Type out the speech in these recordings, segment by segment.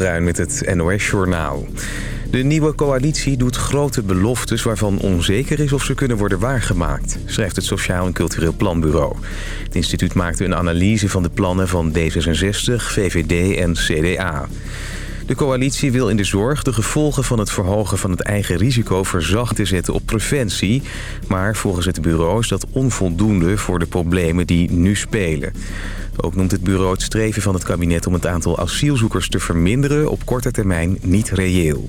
Bruin met het NOS-journaal. De nieuwe coalitie doet grote beloftes waarvan onzeker is of ze kunnen worden waargemaakt, schrijft het Sociaal en Cultureel Planbureau. Het instituut maakte een analyse van de plannen van D66, VVD en CDA. De coalitie wil in de zorg de gevolgen van het verhogen van het eigen risico verzachten zetten op preventie. Maar volgens het bureau is dat onvoldoende voor de problemen die nu spelen. Ook noemt het bureau het streven van het kabinet om het aantal asielzoekers te verminderen op korte termijn niet reëel.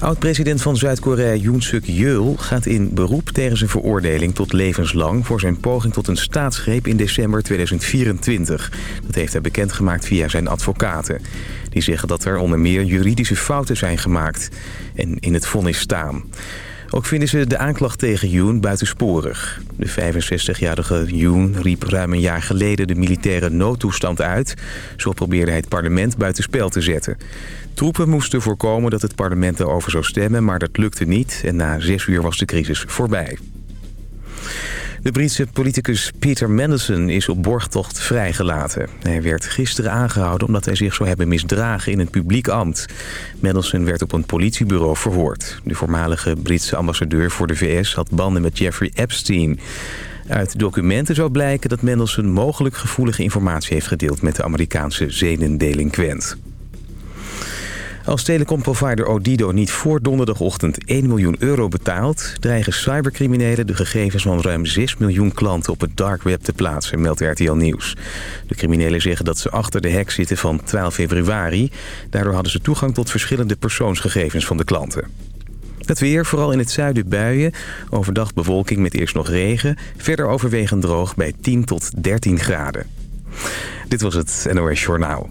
Oud-president van Zuid-Korea Yoon Suk Yeol gaat in beroep tegen zijn veroordeling tot levenslang... voor zijn poging tot een staatsgreep in december 2024. Dat heeft hij bekendgemaakt via zijn advocaten. Die zeggen dat er onder meer juridische fouten zijn gemaakt en in het vonnis staan. Ook vinden ze de aanklacht tegen Yoon buitensporig. De 65-jarige Yoon riep ruim een jaar geleden de militaire noodtoestand uit. Zo probeerde hij het parlement buitenspel te zetten. Troepen moesten voorkomen dat het parlement erover zou stemmen, maar dat lukte niet. En na zes uur was de crisis voorbij. De Britse politicus Peter Mandelson is op borgtocht vrijgelaten. Hij werd gisteren aangehouden omdat hij zich zou hebben misdragen in een publiek ambt. Mandelson werd op een politiebureau verhoord. De voormalige Britse ambassadeur voor de VS had banden met Jeffrey Epstein. Uit documenten zou blijken dat Mandelson mogelijk gevoelige informatie heeft gedeeld met de Amerikaanse zedendelinquent. Als telecomprovider Odido niet voor donderdagochtend 1 miljoen euro betaalt... dreigen cybercriminelen de gegevens van ruim 6 miljoen klanten op het dark web te plaatsen, meldt RTL Nieuws. De criminelen zeggen dat ze achter de hek zitten van 12 februari. Daardoor hadden ze toegang tot verschillende persoonsgegevens van de klanten. Het weer, vooral in het zuiden buien. Overdag bewolking met eerst nog regen. Verder overwegend droog bij 10 tot 13 graden. Dit was het NOS Journaal.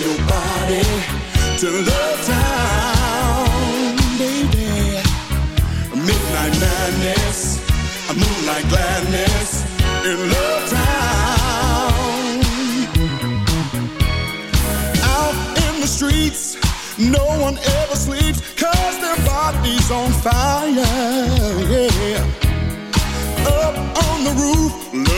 your body Town, baby. Midnight madness, moonlight gladness in Love Town. Out in the streets, no one ever sleeps, cause their body's on fire, yeah. Up on the roof,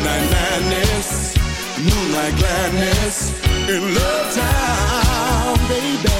A midnight madness, moonlight gladness in Love Town, baby.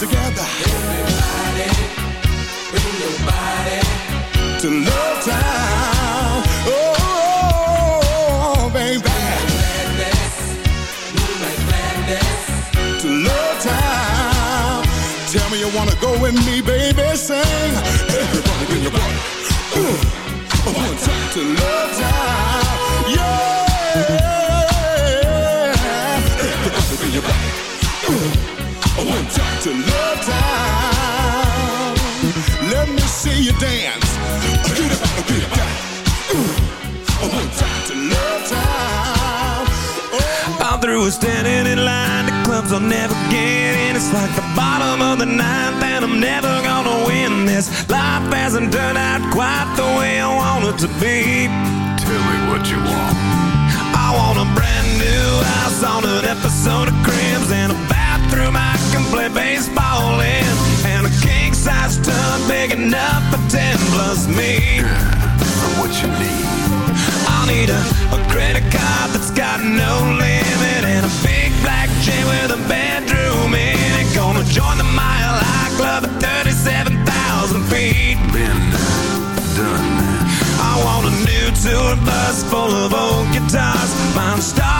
Together. Everybody, bring your body to Love Town. Oh, baby. To Love Town. Tell me you wanna go with me, baby. Sing. Everybody, bring your body. Ooh. to love time. Let me see you dance. To love time. Oh. I'm through with standing in line. The clubs I'll never get in. It's like the bottom of the ninth, and I'm never gonna win this. Life hasn't turned out quite the way I want it to be. Tell me what you want. I want a brand new house on an episode of Crims and a play baseball in And a king-size tub big enough for ten plus me What you need? I'll need a, a credit card that's got no limit And a big black chain with a bedroom in it Gonna join the Mile High Club at 37,000 feet Been done. I want a new tour bus full of old guitars Mine star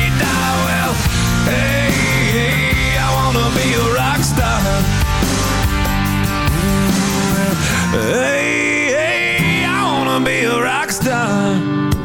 dial. Well, hey, hey, I wanna be a rock star. Hey, hey, I wanna be a rock star.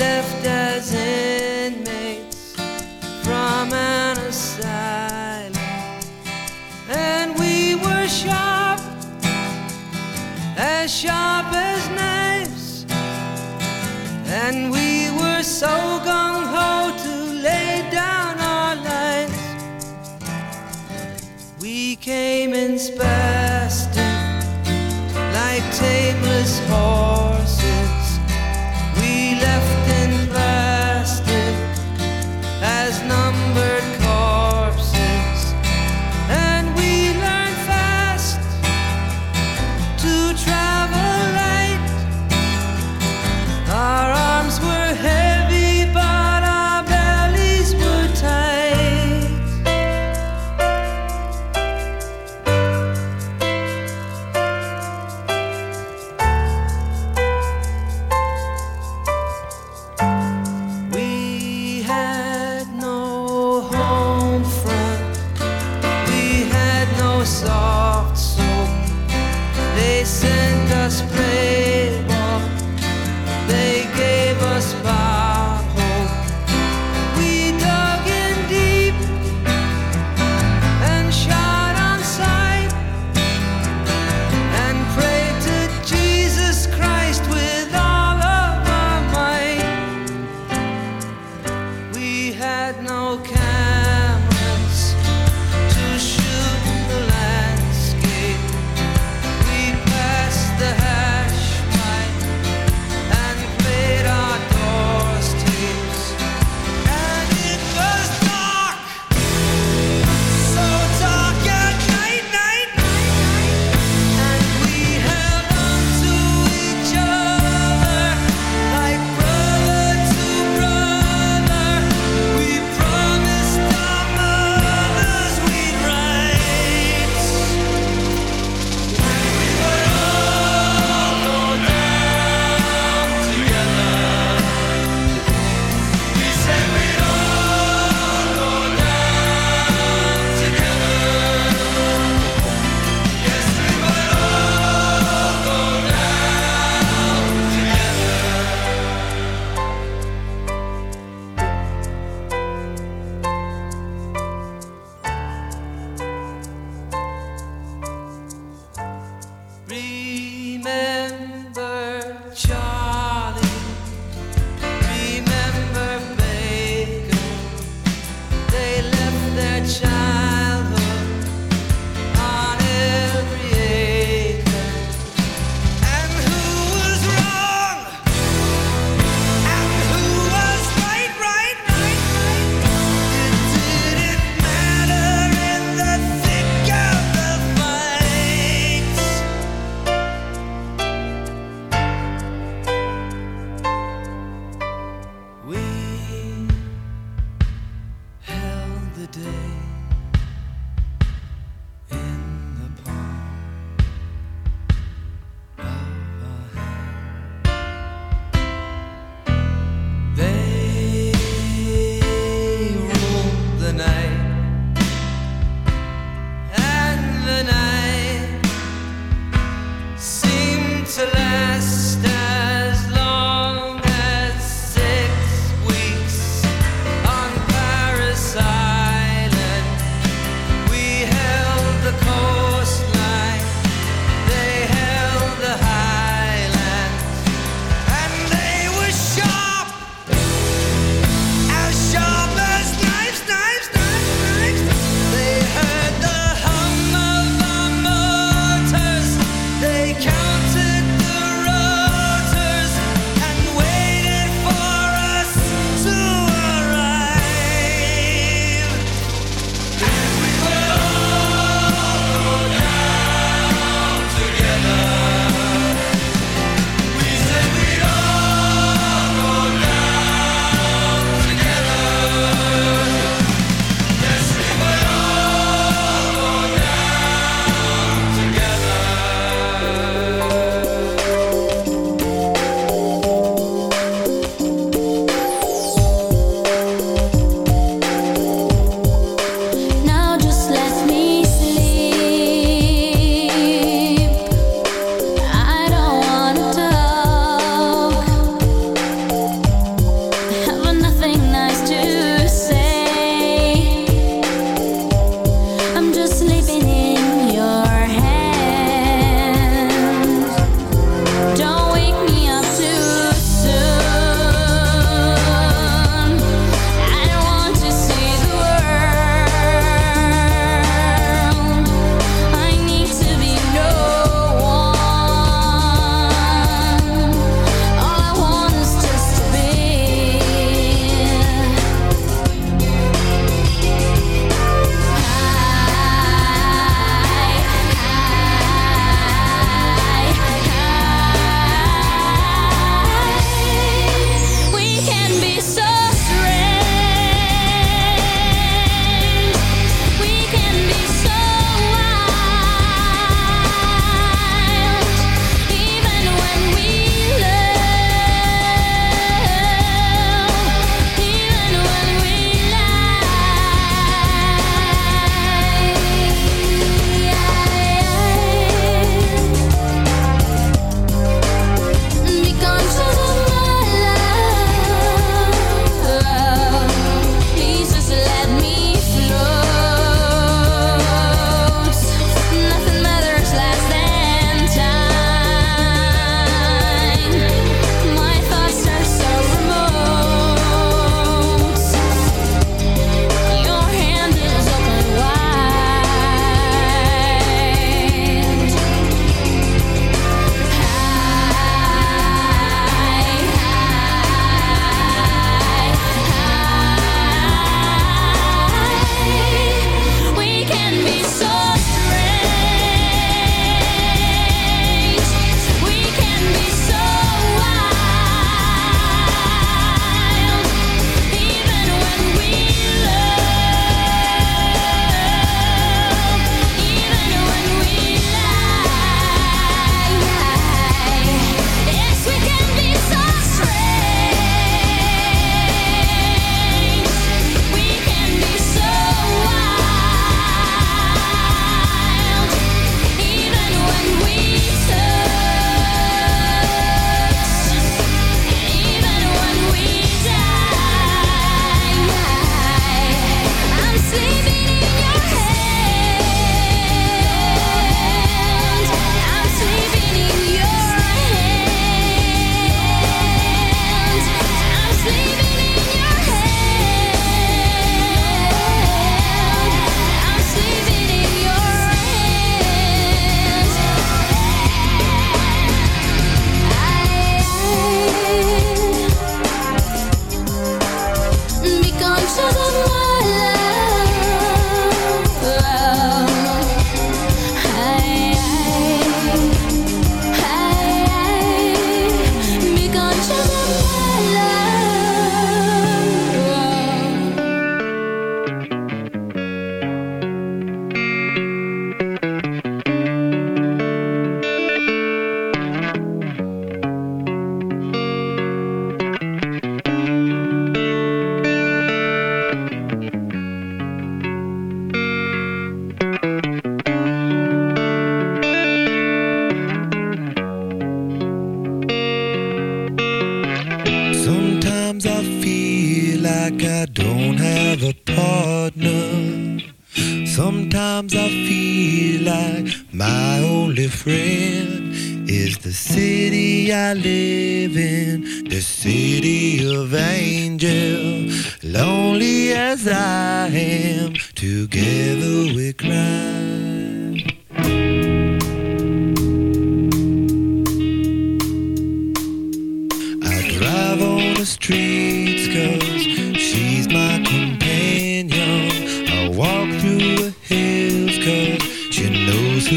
left as inmates from an asylum, and we were sharp, as sharp as knives, and we were so gung ho to lay down our lives. We came in spastic like tameless horses.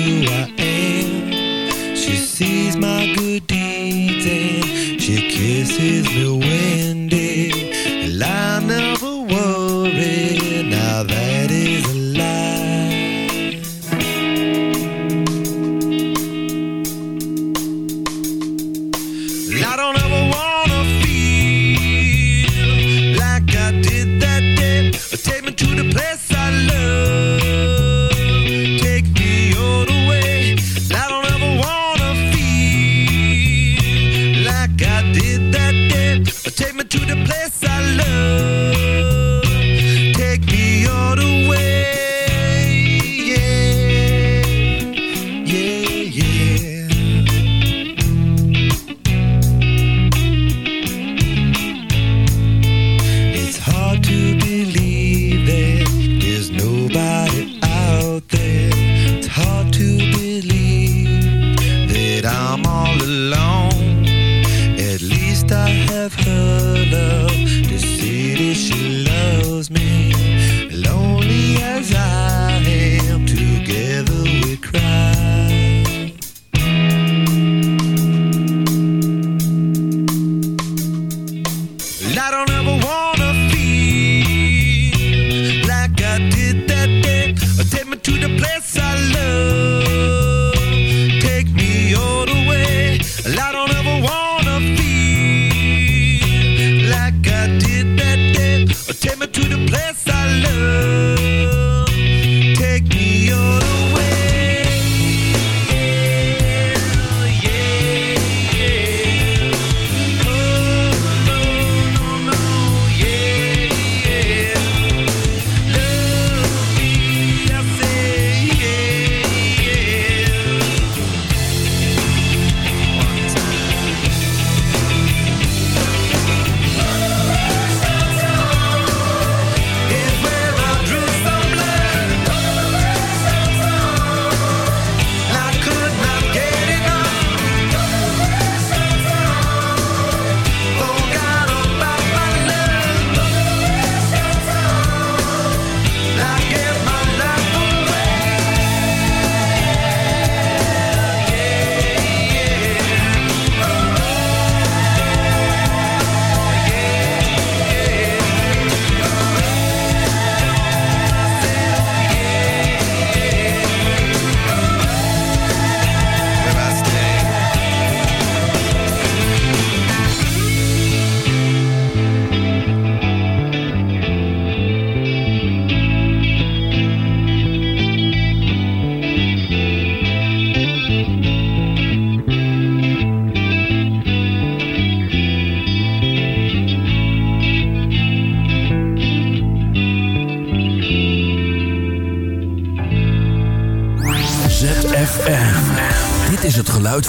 Who I am. She sees my good deeds and she kisses me windy.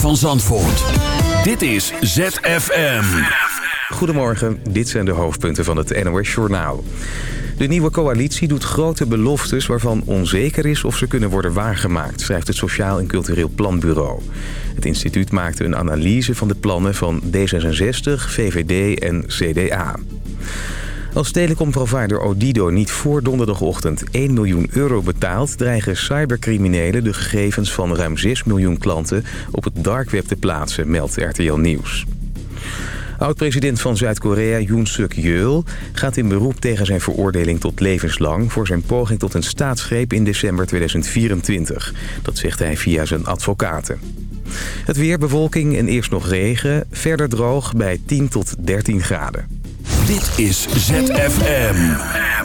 Van Zandvoort. Dit is ZFM. Goedemorgen, dit zijn de hoofdpunten van het NOS Journaal. De nieuwe coalitie doet grote beloftes waarvan onzeker is of ze kunnen worden waargemaakt, schrijft het Sociaal en Cultureel Planbureau. Het instituut maakte een analyse van de plannen van D66, VVD en CDA. Als telecomprovider Odido niet voor donderdagochtend 1 miljoen euro betaalt... dreigen cybercriminelen de gegevens van ruim 6 miljoen klanten op het darkweb te plaatsen, meldt RTL Nieuws. Oud-president van Zuid-Korea Yoon Suk Yeol gaat in beroep tegen zijn veroordeling tot levenslang... voor zijn poging tot een staatsgreep in december 2024. Dat zegt hij via zijn advocaten. Het weer, bewolking en eerst nog regen. Verder droog bij 10 tot 13 graden. Dit is ZFM.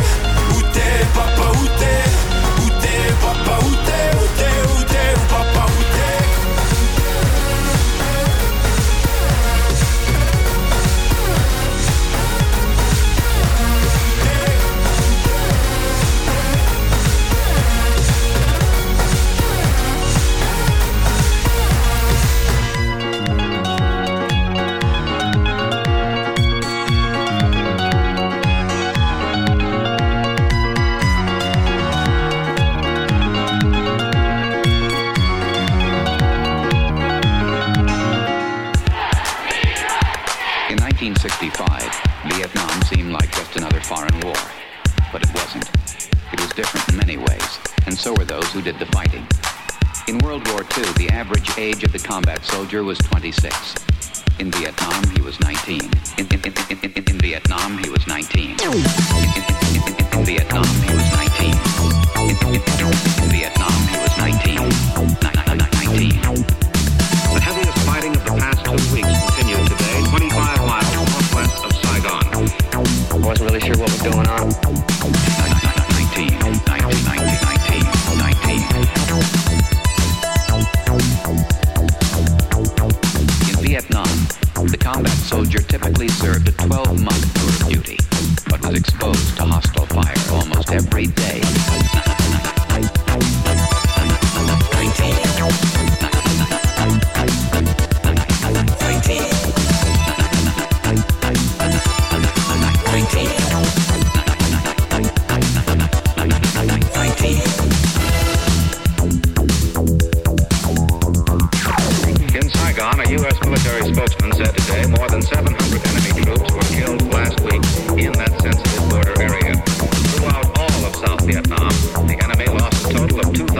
Soldier was 26. The enemy lost a total of 2,600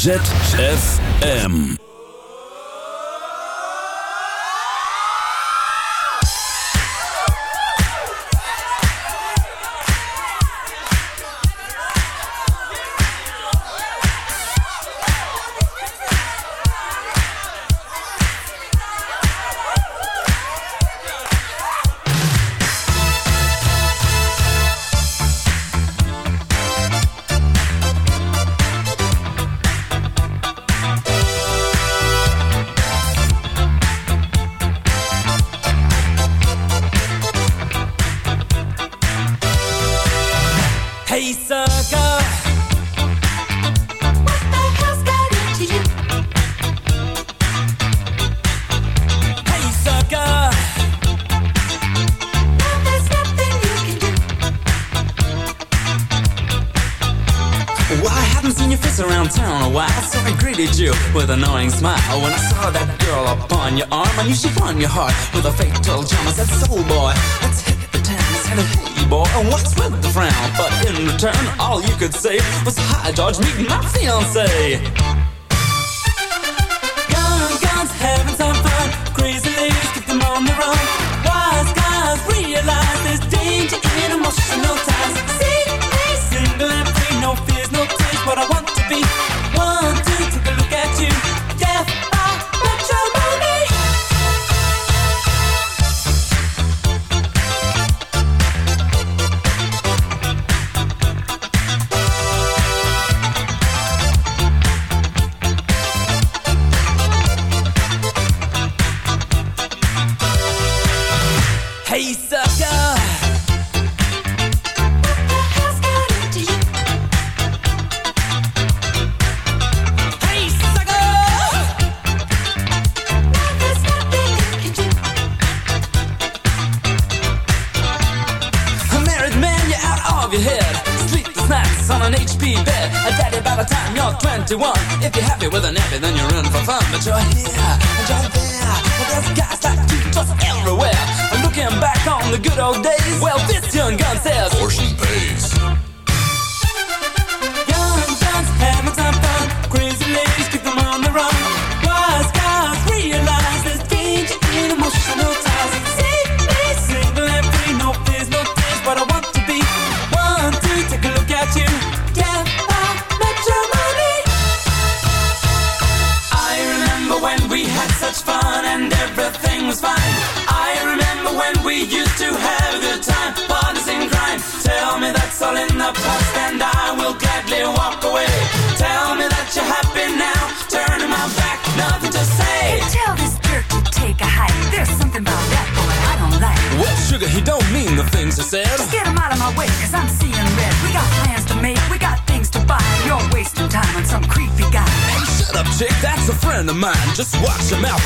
ZFM. If you're happy with a noir se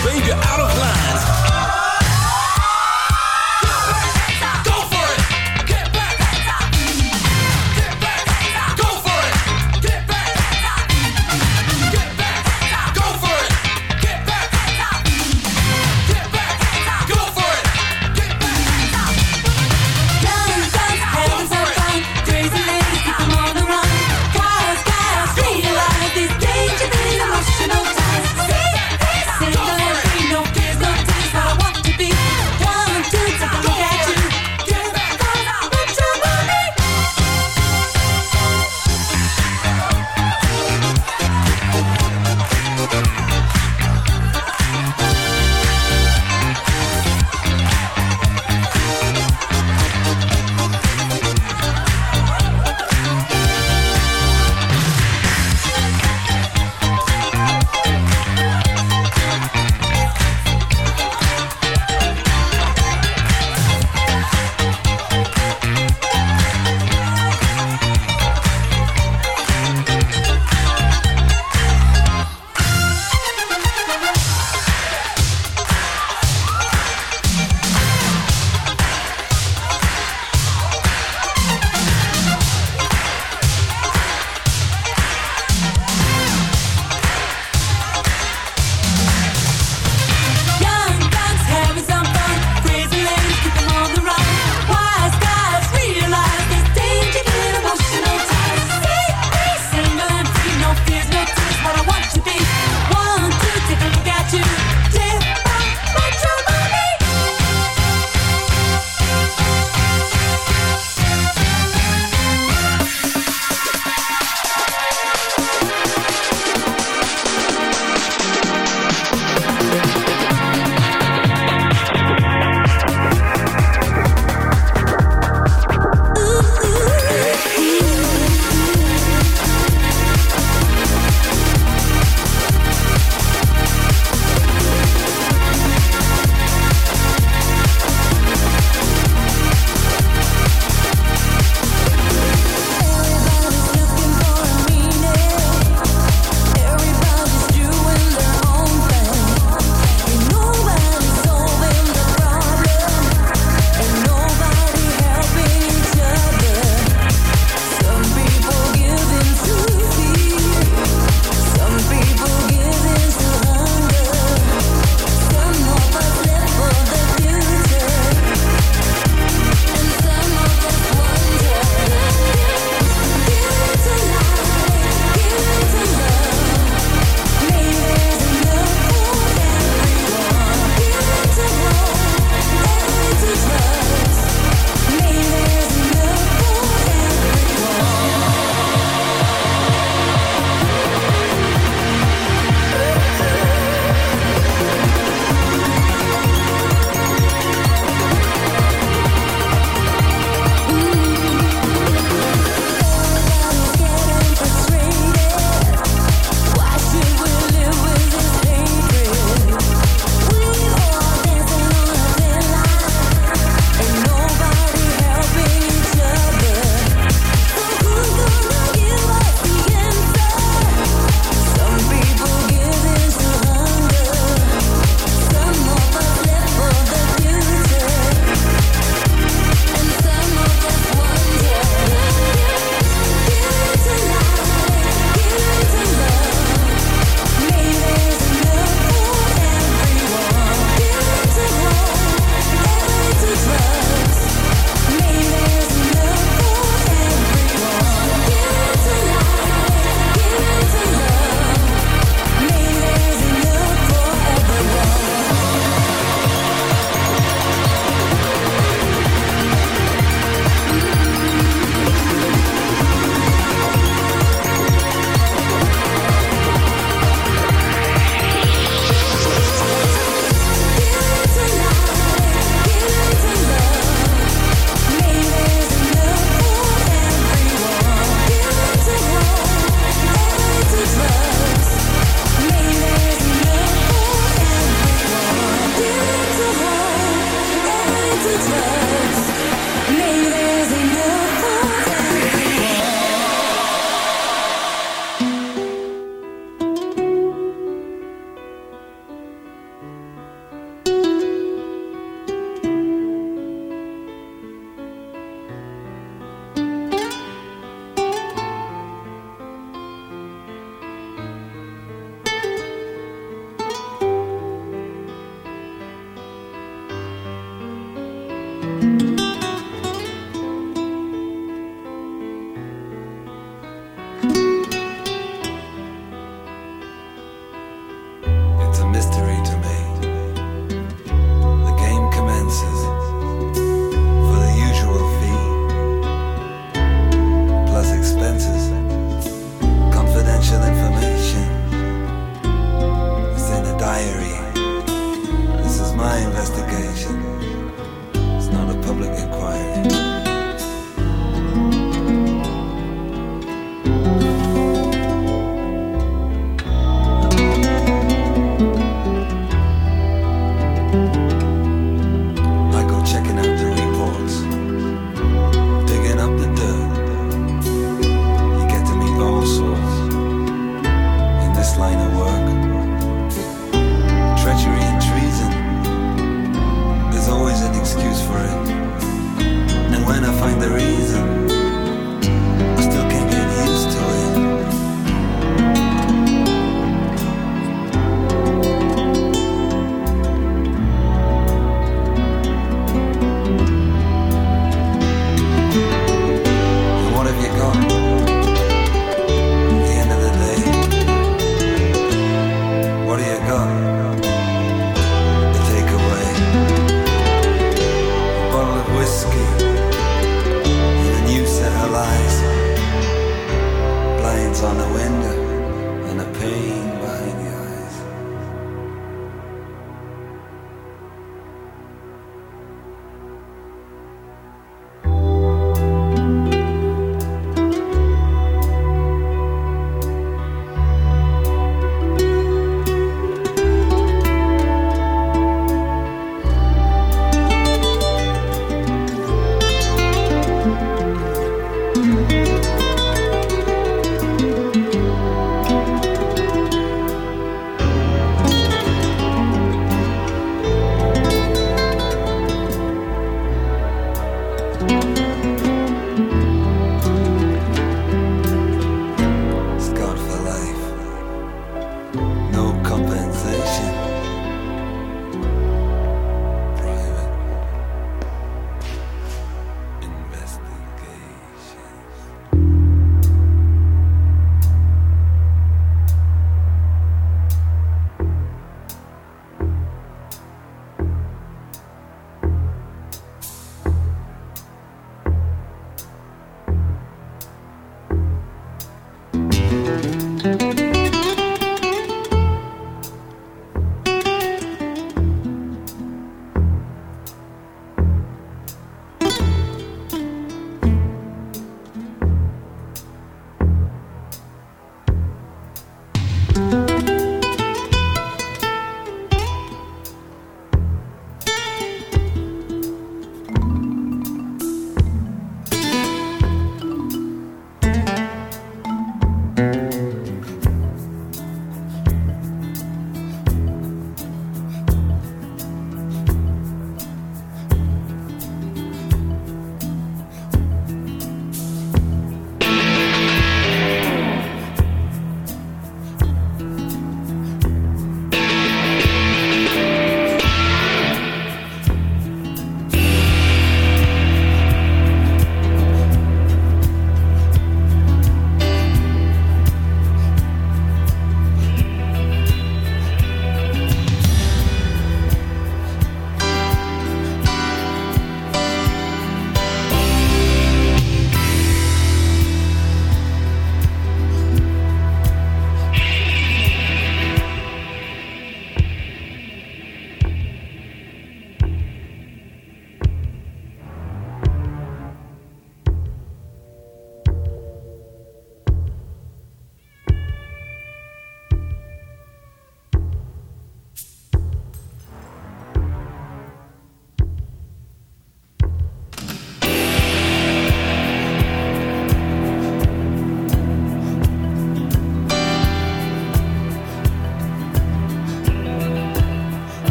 I